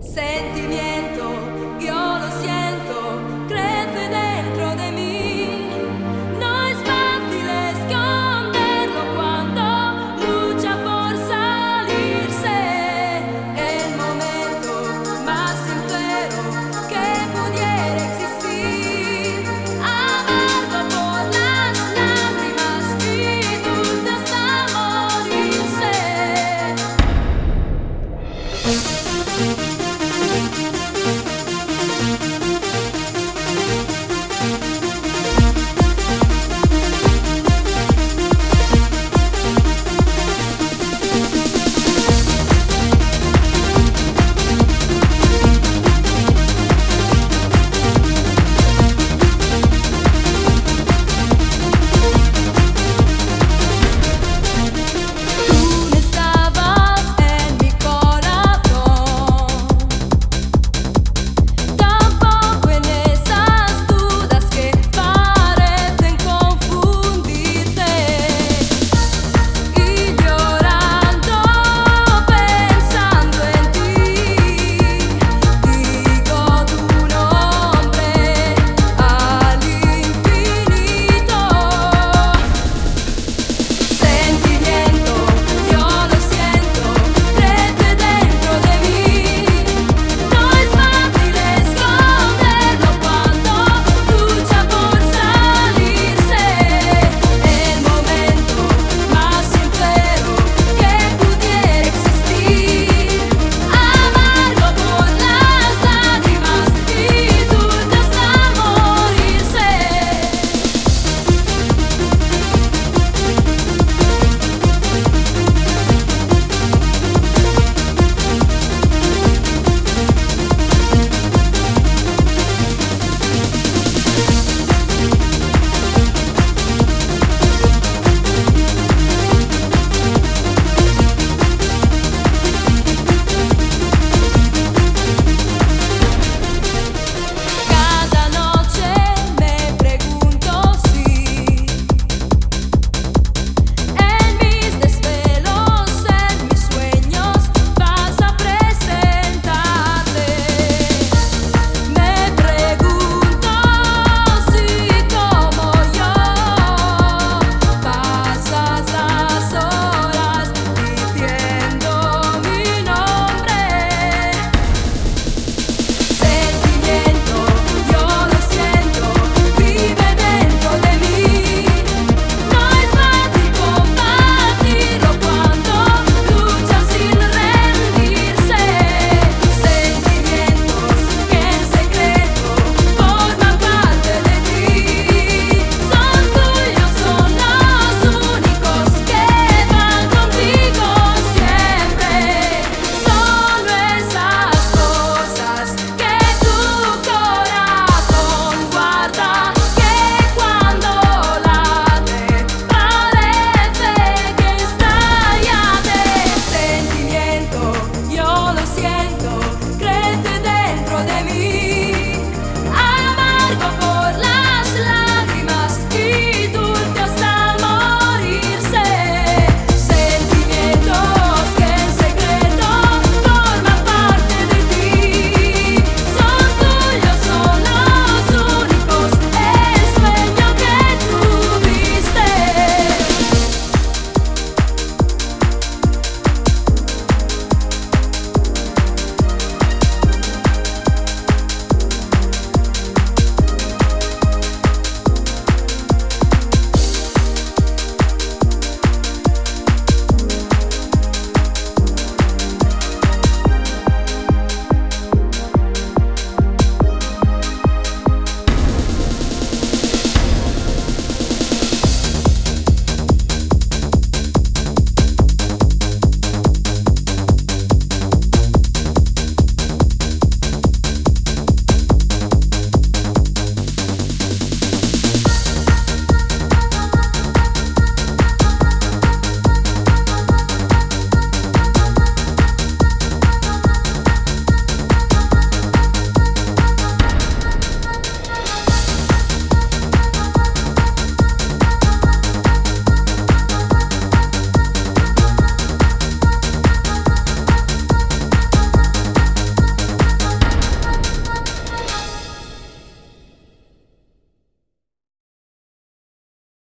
Senti miei